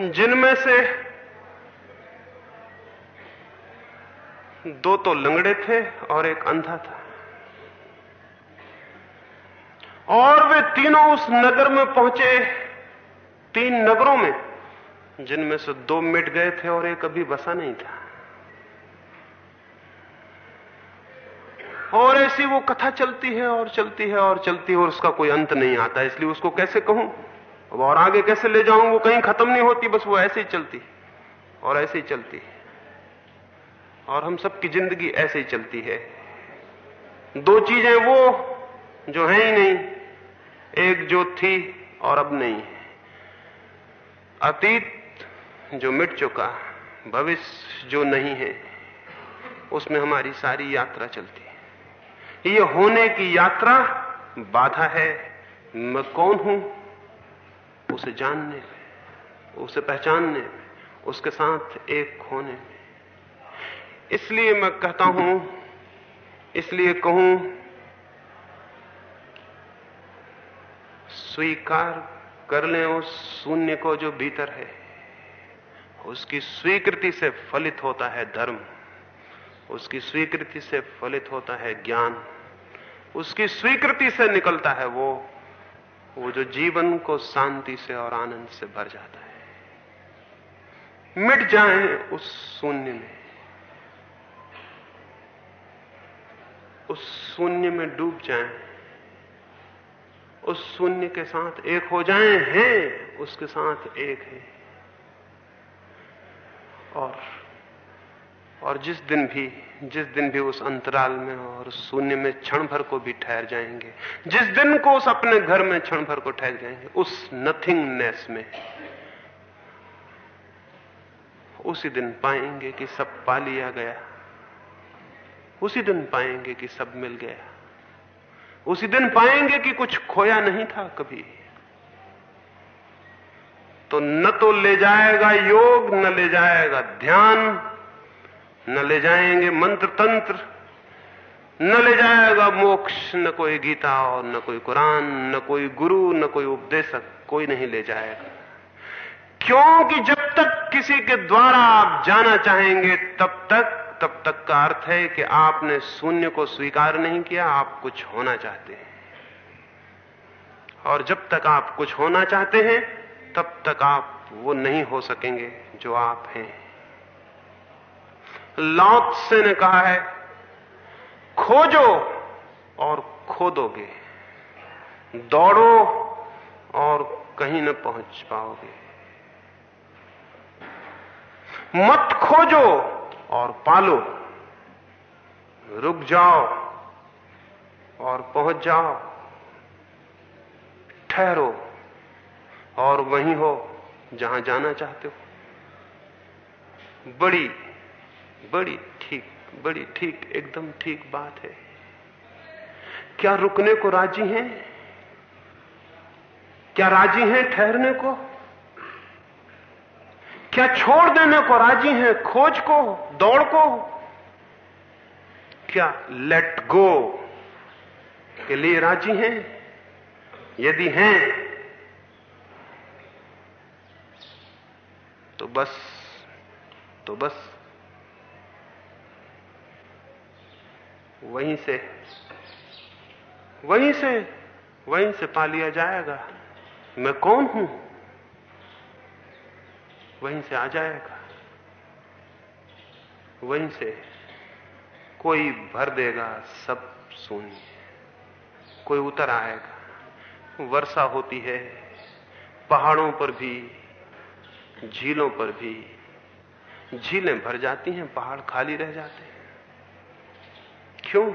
जिनमें से दो तो लंगड़े थे और एक अंधा था। और वे तीनों उस नगर में पहुँचे, तीन नगरों में, जिनमें से दो मिट गए थे और एक अभी बसा नहीं था। और ऐसी वो कथा चलती है और चलती है और चलती है और उसका कोई अंत नहीं आता, इसलिए उसको कैसे कहूँ? और आगे कैसे ले जाऊँ? वो कहीं खत्म नहीं होती, बस वो ऐसे ही चलती, और ऐसे ही चलती। और हम सबकी ज़िंदगी ऐसे ही चलती है। दो चीज़ें वो जो है ही नहीं एक जो थी और अब नहीं है। अतीत जो मिट चुका, भविष्य जो नहीं है, उसमें हमारी सारी यात्रा चलती है। ये होने की यात्रा बाधा है, मैं कौन हूँ? उसे जानने में, उसे पहचानने में, उसके साथ एक होने में। इसलिए मैं कहता हूँ, इसलिए कहूँ स्वीकार कर लें उस शून्य को जो भीतर है उसकी स्वीकृति से फलित होता है धर्म उसकी स्वीकृति से फलित होता है ज्ञान उसकी स्वीकृति से निकलता है वो वो जो जीवन को शांति से और आनंद से भर जाता है। मिट जाए उस शून्य में। उस शून्य में डूब जाएँ, उस शून्य के साथ एक हो जाएँ हैं, उसके साथ एक है। और और जिस दिन भी, जिस दिन भी उस अंतराल में और शून्य में क्षण भर को भी ठहर जाएँगे, जिस दिन को उस अपने घर में क्षण भर को ठहर जाएँगे, उस नथिंगनेस में, उसी दिन पाएँगे कि सब पा लिया गया, उसी दिन पाएँगे कि सब मिल गया। उसी दिन पाएँगे कि कुछ खोया नहीं था कभी। तो न तो ले जाएगा योग, न ले जाएगा ध्यान, न ले जाएँगे मंत्र तंत्र न ले जाएगा मोक्ष, न कोई गीता और न कोई कुरान, न कोई गुरु, न कोई उपदेशक, कोई नहीं ले जाएगा। क्योंकि जब तक किसी के द्वारा आप जाना चाहेंगे, तब तक तब तक का अर्थ है कि आपने शून्य को स्वीकार नहीं किया, आप कुछ होना चाहते हैं। और जब तक आप कुछ होना चाहते हैं, तब तक आप वो नहीं हो सकेंगे जो आप हैं। लौत से ने कहा है, खोजो और खोदोगे, दौड़ो और कहीं न पहुँच पाओगे। मत खोजो और पालो। रुक जाओ और पहुँच जाओ। ठहरो और वहीं हो जहाँ जाना चाहते हो। बड़ी बड़ी ठीक बड़ी ठीक, एकदम ठीक बात है। क्या रुकने को राज़ी हैं? क्या राज़ी हैं ठहरने को? क्या छोड़ देने को राज़ी हैं? खोज को, दौड़ को? क्या लेट गो के लिए राज़ी हैं? यदि हैं तो बस तो बस। वहीं से वहीं से वहीं से पा लिया जाएगा। मैं कौन हूँ? वहीं से आ जाएगा। वहीं से कोई भर देगा सब शून्य। कोई उतर आएगा। वर्षा होती है, पहाड़ों पर भी, झीलों पर भी। झीलें भर जाती हैं, पहाड़ खाली रह जाते हैं। क्यों?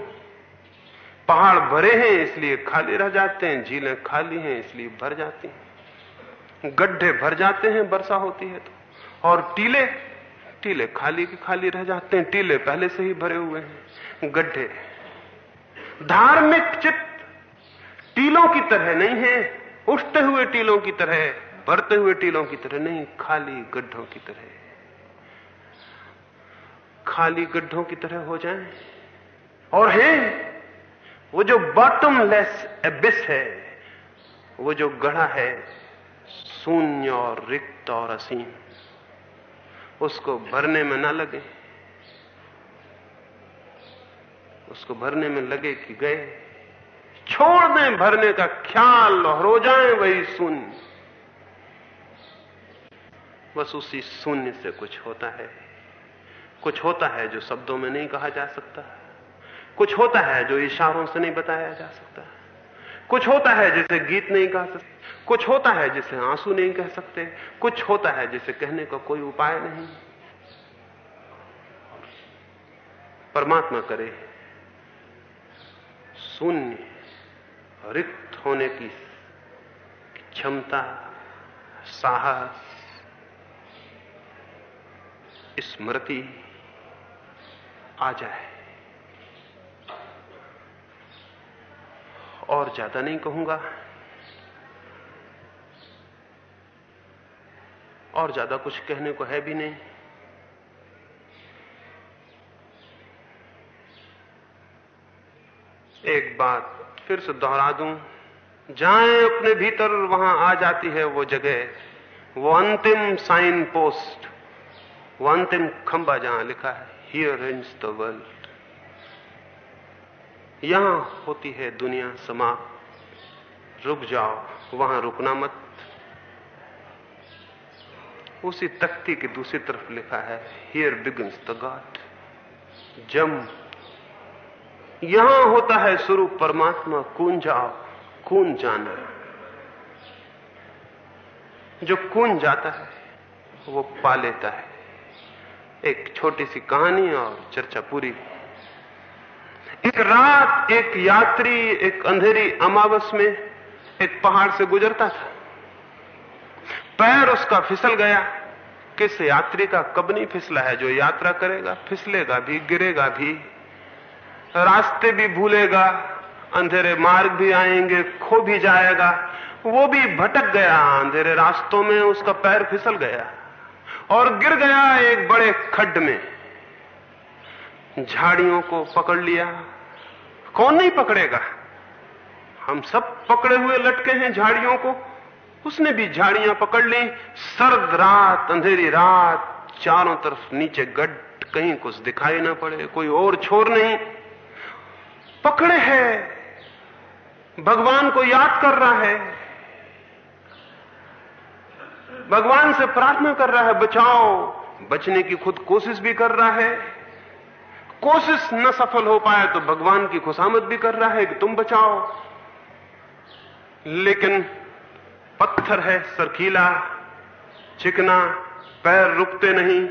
पहाड़ भरे हैं, इसलिए खाली रह जाते हैं। झीलें खाली हैं, इसलिए भर जाती हैं। गड्ढे भर जाते हैं, वर्षा होती है तो। और टीले टीले खाली के खाली रह जाते हैं, टीले पहले से ही भरे हुए हैं, गड्ढे। धार्मिक चित्त टीलों की तरह नहीं है, उठते हुए टीलों की तरह भरते हुए टीलों की तरह नहीं, खाली गड्ढों की तरह खाली गड्ढों की तरह हो जाए। और है, वो जो बॉटमलेस एबिस है, वो जो गढ़ा है, शून्य और रिक्त और असीम। उसको भरने में ना लगे। उसको भरने में लगे कि गए। छोड़ दें भरने का ख्याल हो जाए वही शून्य बस उसी शून्य से कुछ होता है। कुछ होता है जो शब्दों में नहीं कहा जा सकता। कुछ होता है जो इशारों से नहीं बताया जा सकता। कुछ होता है जिसे गीत नहीं गा सकते, कुछ होता है जिसे आँसू नहीं कह सकते, कुछ होता है जिसे कहने का कोई उपाय नहीं। परमात्मा करे, शून्य रिक्त होने की क्षमता, साहस, स्मृति आ जाए। और ज़्यादा नहीं कहूँगा। और ज़्यादा कुछ कहने को है भी नहीं। एक बात फिर से दोहरा दूँ, जाए अपने भीतर, वहाँ आ जाती है वो जगह, वो अंतिम साइन पोस्ट वो अंतिम खंबा जहाँ लिखा है हियर रेंज द वर्ल्ड यहाँ होती है दुनिया समाप्त रुक जाओ, वहाँ रुकना मत। उसी तख्ती की दूसरी तरफ़ लिखा है हियर बिगन्स द गॉड जम। यहाँ होता है स्वरूप परमात्मा कून जाओ कून जाना। जो कून जाता है, वो पा लेता है। एक छोटी सी कहानी और चर्चा पूरी। एक रात एक यात्री एक अंधेरी अमावस में एक पहाड़ से गुजरता था। पैर उसका फिसल गया किस यात्री का कब नहीं फिसला है? जो यात्रा करेगा, फिसलेगा भी, गिरेगा भी। रास्ते भी भूलेगा, अंधेरे मार्ग भी आएँगे, खो भी जाएगा। वो भी भटक गया, अंधेरे रास्तों में उसका पैर फिसल गया और गिर गया एक बड़े खड्ड में। झाड़ियों को पकड़ लिया कौन नहीं पकड़ेगा? हम सब पकड़े हुए लटके हैं झाड़ियों को। उसने भी झाड़ियाँ पकड़ ली। सर्द रात, अंधेरी रात, चारों तरफ़ नीचे गड कहीं कुछ दिखाई ना पड़े, कोई और छोर नहीं। पकड़े है। भगवान को याद कर रहा है। भगवान से प्रार्थना कर रहा है, बचाओ। बचने की खुद कोशिश भी कर रहा है। कोशिश न सफल हो पाए तो भगवान की खुशामद भी कर रहा है कि तुम बचाओ। लेकिन पत्थर है सरकीला चिकना, पैर रुकते नहीं,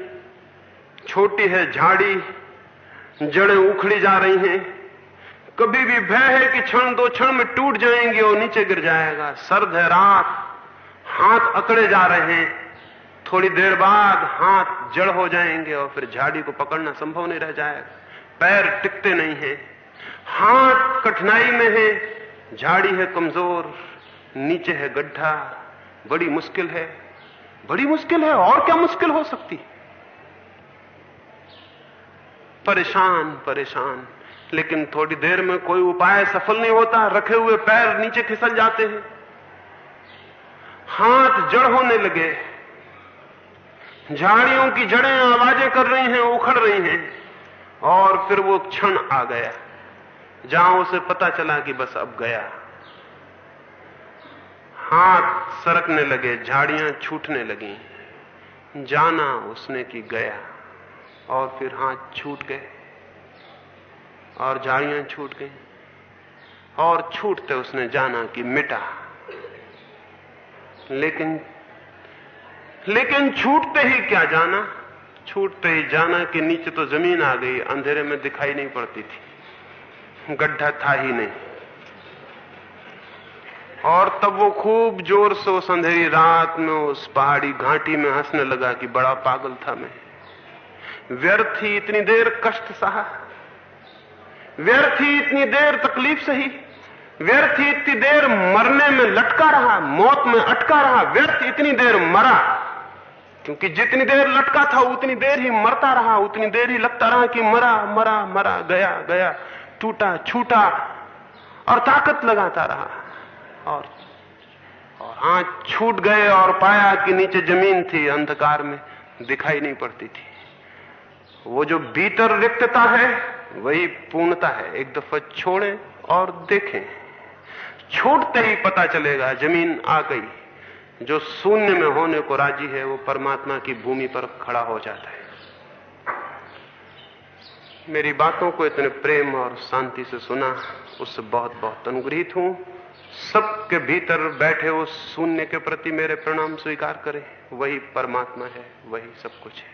छोटी है, झाड़ी, जड़ें उखड़ी जा रही हैं। कभी भी भय है कि क्षण दो क्षण में टूट जाएँगे और नीचे गिर जाएगा। सर्द है रात, हाथ अकड़े जा रहे हैं। थोड़ी देर बाद हाथ जड़ हो जाएँगे और फिर झाड़ी को पकड़ना संभव नहीं रह जाएगा। पैर टिकते नहीं है। हाथ कठिनाई में है। झाड़ी है कमज़ोर, नीचे है गड्ढा। बड़ी मुश्किल है। बड़ी मुश्किल है और क्या मुश्किल हो सकती? परेशान परेशान। लेकिन थोड़ी देर में कोई उपाय सफल नहीं होता। रखे हुए पैर नीचे खिसल जाते हैं। हाथ जड़ होने लगे। झाड़ियों की जड़ें आवाज़ें कर रही हैं, उखड़ रही हैं। और फिर वो क्षण आ गया, जहाँ उसे पता चला कि बस अब गया। हाथ सरकने लगे, झाड़ियाँ छूटने लगी। जाना उसने कि गया, और फिर हाथ छूट गए, और झाड़ियाँ छूट गई। और छूटते उसने जाना कि मिटा। लेकिन लेकिन छूटते ही क्या जाना? छूटते ही जाना कि नीचे तो ज़मीन आ गई, अंधेरे में दिखाई नहीं पड़ती थी। गड्ढा था ही नहीं। और तब वो खूब ज़ोर से उस अंधेरी रात में, उस पहाड़ी घाटी में हंसने लगा कि बड़ा पागल था मैं। व्यर्थ ही इतनी देर कष्ट सहा। व्यर्थ ही इतनी देर तकलीफ़ सही। व्यर्थ ही इतनी देर मरने में लटका रहा, मौत में अटका रहा, व्यर्थ इतनी देर मरा। क्योंकि जितनी देर लटका था, उतनी देर ही मरता रहा, उतनी देर ही लगता रहा कि मरा मरा मरा, गया गया, टूटा, छूटा, और ताकत लगाता रहा। और और छूट गए और पाया कि नीचे ज़मीन थी, अंधकार में दिखाई नहीं पड़ती थी। वो जो भीतर रिक्तता है, वही पूर्णता है। एक दफ़ा छोड़ें और देखें। छोड़ते ही पता चलेगा, ज़मीन आ गई। जो शून्य में होने को राज़ी है, वो परमात्मा की भूमि पर खड़ा हो जाता है। मेरी बातों को इतने प्रेम और शांति से सुना, उससे बहुत बहुत अनुग्रहित हूँ। सबके भीतर बैठे उस शून्य के प्रति मेरे प्रणाम स्वीकार करें। वही परमात्मा है, वही सब कुछ है।